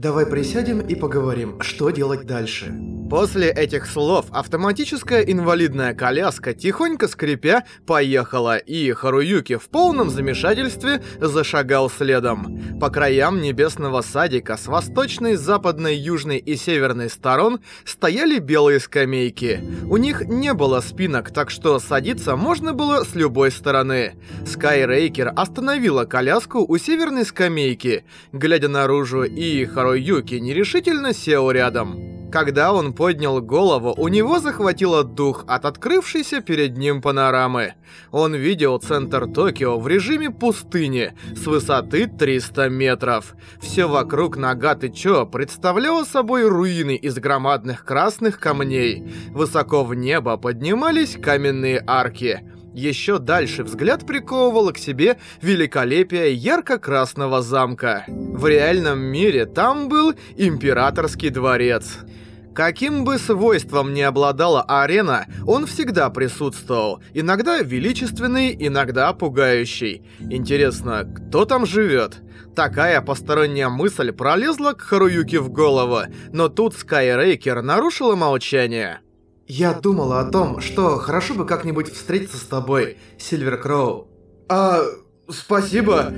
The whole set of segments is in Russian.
Давай присядем и поговорим, что делать дальше. После этих слов автоматическая инвалидная коляска, тихонько скрипя, поехала, и Харуюки в полном замешательстве зашагал следом. По краям небесного садика с восточной, западной, южной и северной сторон стояли белые скамейки. У них не было спинок, так что садиться можно было с любой стороны. Скайрейкер остановила коляску у северной скамейки, глядя наружу, и Харуюки нерешительно сел рядом. Когда он поднял голову, у него захватило дух от открывшейся перед ним панорамы. Он видел центр Токио в режиме пустыни с высоты 300 метров. Все вокруг Нагаты Чо представляло собой руины из громадных красных камней. Высоко в небо поднимались каменные арки еще дальше взгляд приковывало к себе великолепие ярко-красного замка. В реальном мире там был императорский дворец. Каким бы свойством ни обладала арена, он всегда присутствовал, иногда величественный, иногда пугающий. Интересно, кто там живет? Такая посторонняя мысль пролезла к Харуюке в голову, но тут Скайрейкер нарушила молчание. Я думала о том, что хорошо бы как-нибудь встретиться с тобой, Сильвер Кроу. А, спасибо.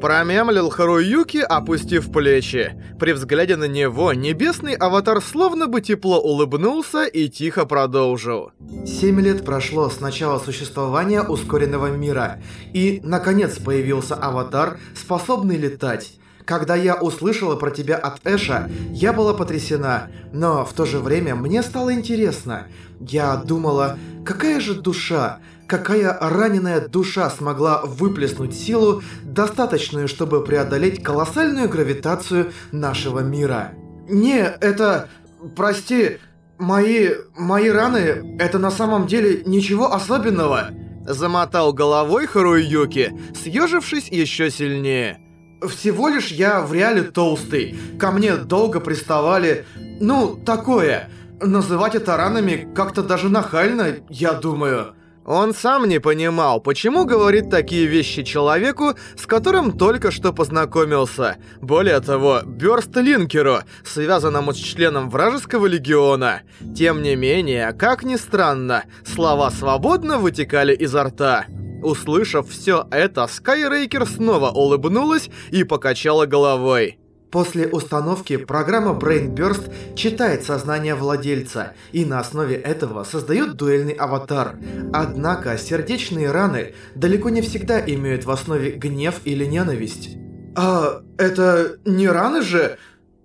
Промямлил Харуюки, опустив плечи. При взгляде на него небесный аватар словно бы тепло улыбнулся и тихо продолжил. Семь лет прошло с начала существования ускоренного мира, и, наконец, появился аватар, способный летать. Когда я услышала про тебя от Эша, я была потрясена, но в то же время мне стало интересно. Я думала, какая же душа, какая раненая душа смогла выплеснуть силу, достаточную, чтобы преодолеть колоссальную гравитацию нашего мира. Не, это... прости, мои... мои раны, это на самом деле ничего особенного. Замотал головой Харуюки, съежившись еще сильнее. Всего лишь я в реале толстый. Ко мне долго приставали... Ну, такое. Называть это ранами как-то даже нахально, я думаю. Он сам не понимал, почему говорит такие вещи человеку, с которым только что познакомился. Более того, Бёрст Линкеру, связанному с членом вражеского легиона. Тем не менее, как ни странно, слова свободно вытекали изо рта. Услышав все это, Скайрейкер снова улыбнулась и покачала головой. После установки программа Brain Burst читает сознание владельца и на основе этого создает дуэльный аватар. Однако сердечные раны далеко не всегда имеют в основе гнев или ненависть. А это не раны же?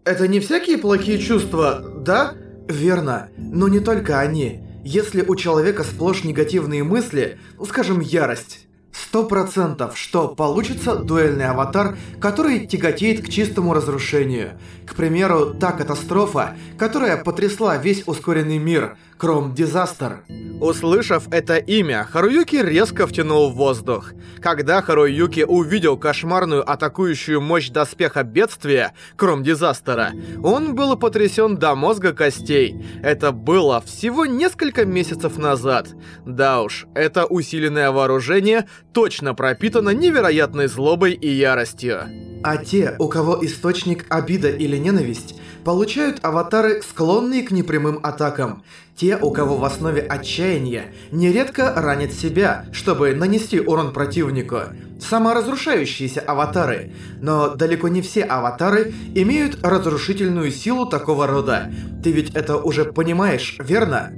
Это не всякие плохие чувства, да? Верно, но не только они. Если у человека сплошь негативные мысли, ну скажем, ярость, 100% что получится дуэльный аватар, который тяготеет к чистому разрушению. К примеру, та катастрофа, которая потрясла весь ускоренный мир, Кром Дизастер. Услышав это имя, Харуюки резко втянул в воздух. Когда Харуюки увидел кошмарную атакующую мощь доспеха бедствия, Кром Дизастера, он был потрясен до мозга костей. Это было всего несколько месяцев назад. Да уж, это усиленное вооружение — точно пропитана невероятной злобой и яростью. А те, у кого источник обида или ненависть, получают аватары, склонные к непрямым атакам. Те, у кого в основе отчаяние, нередко ранят себя, чтобы нанести урон противнику. Саморазрушающиеся аватары. Но далеко не все аватары имеют разрушительную силу такого рода. Ты ведь это уже понимаешь, верно?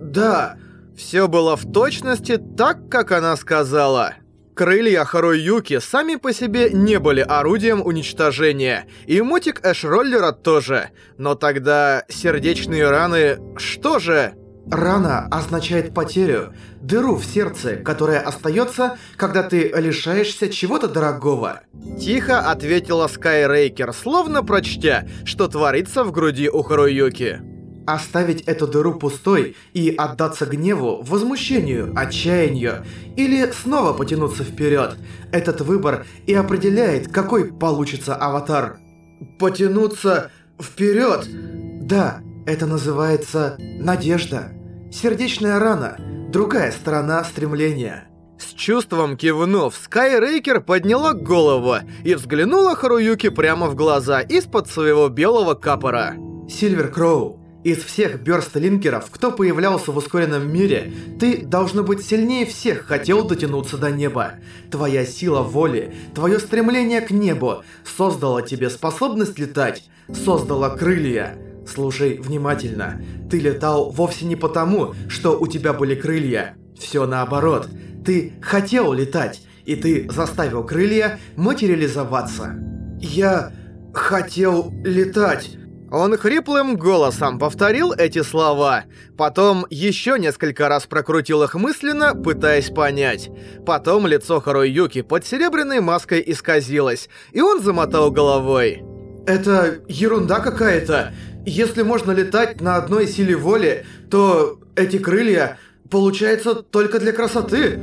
Да. Все было в точности так, как она сказала. Крылья Харуюки сами по себе не были орудием уничтожения, и мотик Эшроллера тоже. Но тогда сердечные раны... что же? Рана означает потерю, дыру в сердце, которая остается, когда ты лишаешься чего-то дорогого. Тихо ответила Скайрейкер, словно прочтя, что творится в груди у Харуюки. Оставить эту дыру пустой и отдаться гневу, возмущению, отчаянию или снова потянуться вперед. Этот выбор и определяет, какой получится аватар. Потянуться вперед! Да, это называется надежда. Сердечная рана – другая сторона стремления. С чувством кивнув, Скайрейкер подняла голову и взглянула Харуюки прямо в глаза из-под своего белого капора. Сильвер Кроу, из всех бёрстлинкеров, кто появлялся в ускоренном мире, ты, должно быть, сильнее всех хотел дотянуться до неба. Твоя сила воли, твое стремление к небу создало тебе способность летать, создало крылья. Слушай внимательно. Ты летал вовсе не потому, что у тебя были крылья. Все наоборот. Ты хотел летать, и ты заставил крылья материализоваться. Я хотел летать. Он хриплым голосом повторил эти слова. Потом еще несколько раз прокрутил их мысленно, пытаясь понять. Потом лицо Харой Юки под серебряной маской исказилось, и он замотал головой. «Это ерунда какая-то. Если можно летать на одной силе воли, то эти крылья получаются только для красоты.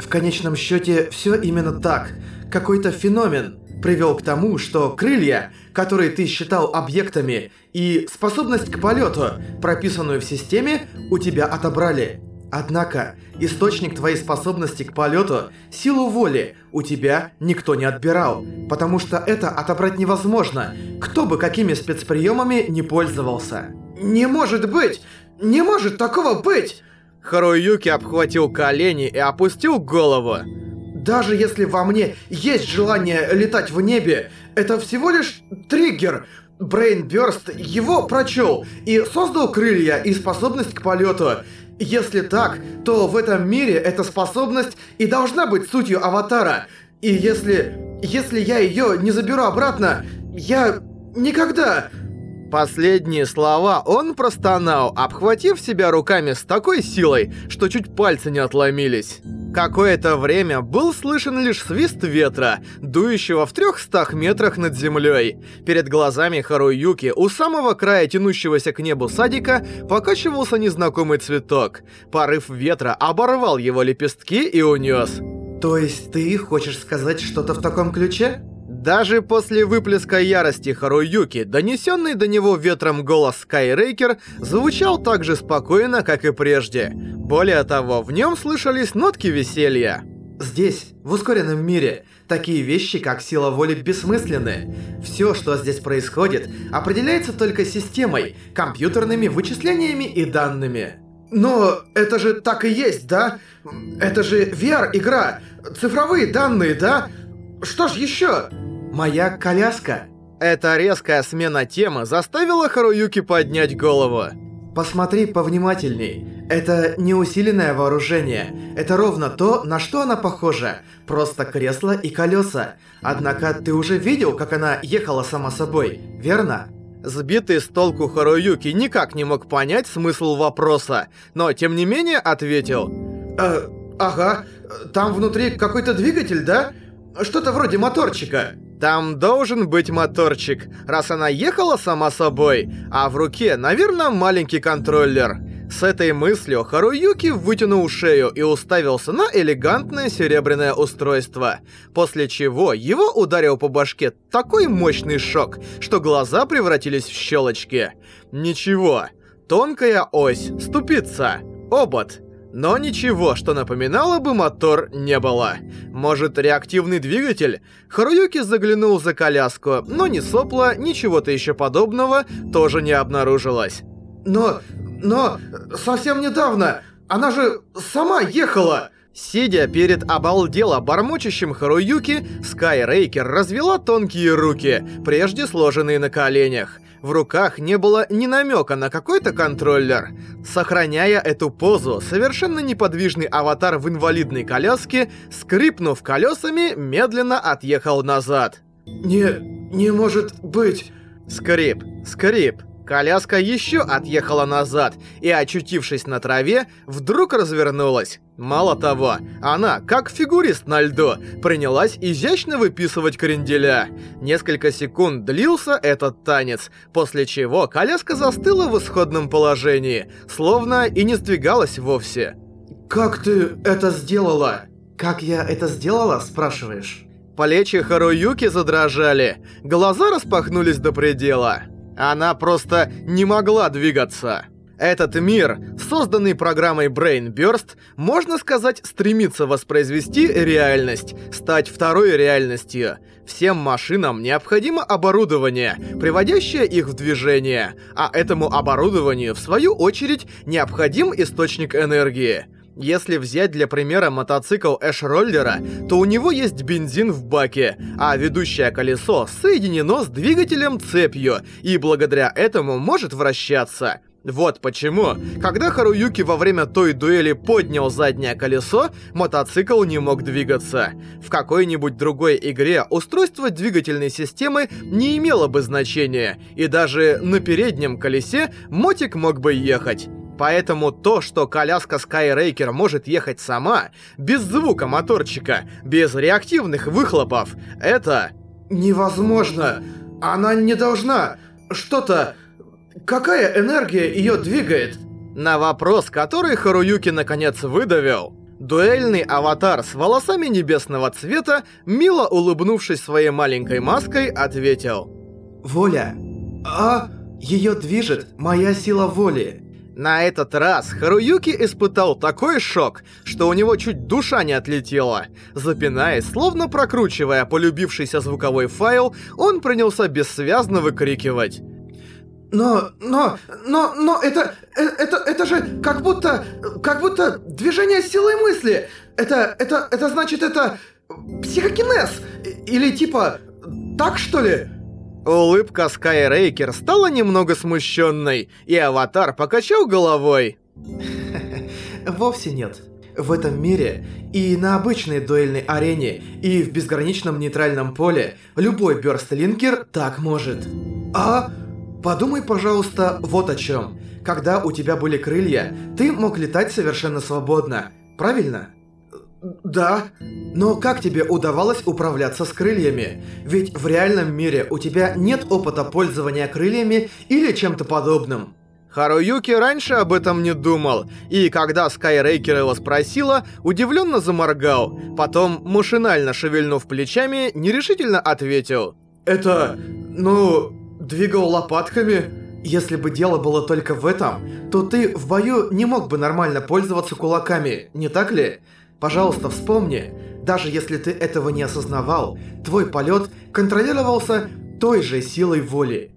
В конечном счете все именно так. Какой-то феномен» привел к тому, что крылья, которые ты считал объектами, и способность к полету, прописанную в системе, у тебя отобрали. Однако, источник твоей способности к полету, силу воли, у тебя никто не отбирал, потому что это отобрать невозможно, кто бы какими спецприемами не пользовался. «Не может быть! Не может такого быть!» Харуюки обхватил колени и опустил голову даже если во мне есть желание летать в небе, это всего лишь триггер. Брейнберст его прочел и создал крылья и способность к полету. Если так, то в этом мире эта способность и должна быть сутью аватара. И если... если я ее не заберу обратно, я никогда... Последние слова он простонал, обхватив себя руками с такой силой, что чуть пальцы не отломились. Какое-то время был слышен лишь свист ветра, дующего в трехстах метрах над землей. Перед глазами Харуюки у самого края тянущегося к небу садика покачивался незнакомый цветок. Порыв ветра оборвал его лепестки и унес. «То есть ты хочешь сказать что-то в таком ключе?» Даже после выплеска ярости Харуюки, донесенный до него ветром голос Скайрейкер звучал так же спокойно, как и прежде. Более того, в нем слышались нотки веселья. Здесь, в ускоренном мире, такие вещи, как сила воли, бессмысленны. Все, что здесь происходит, определяется только системой, компьютерными вычислениями и данными. Но это же так и есть, да? Это же VR-игра, цифровые данные, да? Что ж еще? моя коляска!» Эта резкая смена темы заставила Харуюки поднять голову. «Посмотри повнимательней. Это не усиленное вооружение. Это ровно то, на что она похожа. Просто кресло и колеса. Однако ты уже видел, как она ехала сама собой, верно?» Сбитый с толку Харуюки никак не мог понять смысл вопроса, но тем не менее ответил. «Э, ага, там внутри какой-то двигатель, да? Что-то вроде моторчика». Там должен быть моторчик, раз она ехала сама собой, а в руке, наверное, маленький контроллер. С этой мыслью Харуюки вытянул шею и уставился на элегантное серебряное устройство, после чего его ударил по башке такой мощный шок, что глаза превратились в щелочки. Ничего. Тонкая ось, ступица, обод — но ничего, что напоминало бы мотор, не было. Может, реактивный двигатель? Харуюки заглянул за коляску, но ни сопла, ни чего-то еще подобного тоже не обнаружилось. Но... но... совсем недавно... она же сама ехала! Сидя перед обалдело бормочущим Харуюки, Скайрейкер развела тонкие руки, прежде сложенные на коленях. В руках не было ни намека на какой-то контроллер. Сохраняя эту позу, совершенно неподвижный аватар в инвалидной коляске, скрипнув колесами, медленно отъехал назад. «Не... не может быть...» Скрип, скрип, Коляска еще отъехала назад и, очутившись на траве, вдруг развернулась. Мало того, она, как фигурист на льду, принялась изящно выписывать кренделя. Несколько секунд длился этот танец, после чего коляска застыла в исходном положении, словно и не сдвигалась вовсе. «Как ты это сделала?» «Как я это сделала?» – спрашиваешь. Плечи Харуюки задрожали, глаза распахнулись до предела. Она просто не могла двигаться. Этот мир, созданный программой Brain Burst, можно сказать, стремится воспроизвести реальность, стать второй реальностью. Всем машинам необходимо оборудование, приводящее их в движение, а этому оборудованию, в свою очередь, необходим источник энергии. Если взять для примера мотоцикл Эш-роллера, то у него есть бензин в баке, а ведущее колесо соединено с двигателем цепью и благодаря этому может вращаться. Вот почему, когда Харуюки во время той дуэли поднял заднее колесо, мотоцикл не мог двигаться. В какой-нибудь другой игре устройство двигательной системы не имело бы значения, и даже на переднем колесе мотик мог бы ехать. Поэтому то, что коляска Скайрейкер может ехать сама, без звука моторчика, без реактивных выхлопов, это... Невозможно! Она не должна! Что-то... Какая энергия ее двигает? На вопрос, который Харуюки наконец выдавил, дуэльный аватар с волосами небесного цвета, мило улыбнувшись своей маленькой маской, ответил. «Воля. А, ее движет моя сила воли. На этот раз Харуюки испытал такой шок, что у него чуть душа не отлетела. Запинаясь, словно прокручивая полюбившийся звуковой файл, он принялся бессвязно выкрикивать. Но, но, но, но, это, э, это, это же как будто, как будто движение силы мысли. Это, это, это значит, это психокинез. Или типа так, что ли? Улыбка Скайрейкер стала немного смущенной, и Аватар покачал головой. Вовсе нет. В этом мире и на обычной дуэльной арене, и в безграничном нейтральном поле любой бёрстлинкер так может. А? Подумай, пожалуйста, вот о чем. Когда у тебя были крылья, ты мог летать совершенно свободно, правильно? Да, но как тебе удавалось управляться с крыльями? Ведь в реальном мире у тебя нет опыта пользования крыльями или чем-то подобным. Харуюки раньше об этом не думал, и когда Скайрейкер его спросила, удивленно заморгал. Потом, машинально шевельнув плечами, нерешительно ответил. «Это... ну... двигал лопатками...» Если бы дело было только в этом, то ты в бою не мог бы нормально пользоваться кулаками, не так ли? Пожалуйста, вспомни, даже если ты этого не осознавал, твой полет контролировался той же силой воли.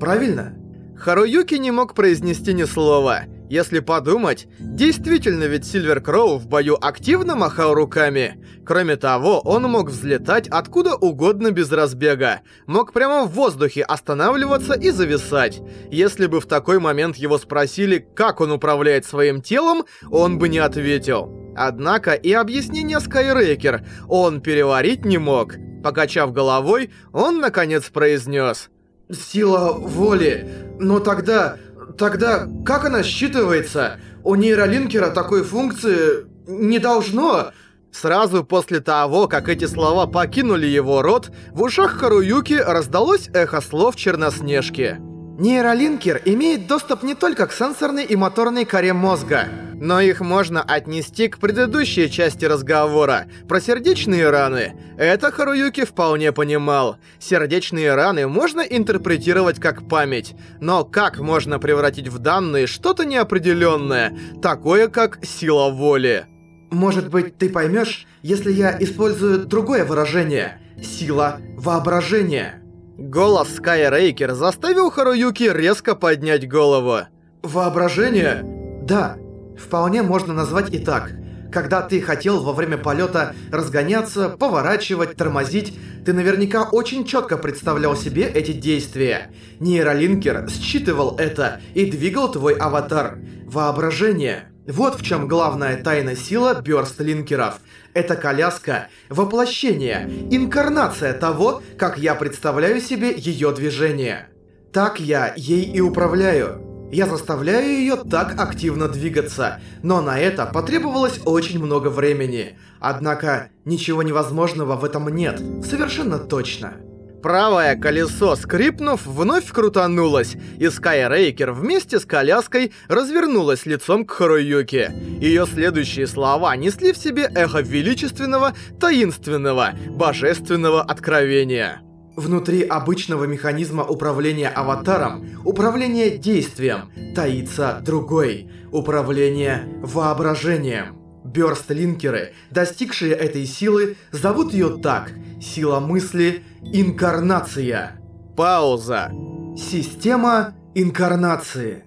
Правильно? Харуюки не мог произнести ни слова. Если подумать, действительно ведь Сильвер Кроу в бою активно махал руками. Кроме того, он мог взлетать откуда угодно без разбега. Мог прямо в воздухе останавливаться и зависать. Если бы в такой момент его спросили, как он управляет своим телом, он бы не ответил. Однако и объяснение Скайрекер он переварить не мог. Покачав головой, он наконец произнес. «Сила воли. Но тогда... Тогда как она считывается? У нейролинкера такой функции не должно...» Сразу после того, как эти слова покинули его рот, в ушах Харуюки раздалось эхо слов Черноснежки. Нейролинкер имеет доступ не только к сенсорной и моторной коре мозга, но их можно отнести к предыдущей части разговора про сердечные раны. Это Харуюки вполне понимал. Сердечные раны можно интерпретировать как память, но как можно превратить в данные что-то неопределенное, такое как сила воли? Может быть, ты поймешь, если я использую другое выражение? Сила воображения. Голос Скайрейкер заставил Харуюки резко поднять голову. «Воображение?» «Да, вполне можно назвать и так. Когда ты хотел во время полета разгоняться, поворачивать, тормозить, ты наверняка очень четко представлял себе эти действия. Нейролинкер считывал это и двигал твой аватар. Воображение. Вот в чем главная тайна сила Бёрстлинкеров. – эта коляска – воплощение, инкарнация того, как я представляю себе ее движение. Так я ей и управляю. Я заставляю ее так активно двигаться, но на это потребовалось очень много времени. Однако ничего невозможного в этом нет, совершенно точно. Правое колесо, скрипнув, вновь крутанулось, и Скайрейкер вместе с коляской развернулась лицом к Харуюке. Ее следующие слова несли в себе эхо величественного, таинственного, божественного откровения. Внутри обычного механизма управления аватаром, управление действием, таится другой, управление воображением. Бёрстлинкеры, достигшие этой силы, зовут ее так – сила мысли «Инкарнация». Пауза. Система инкарнации.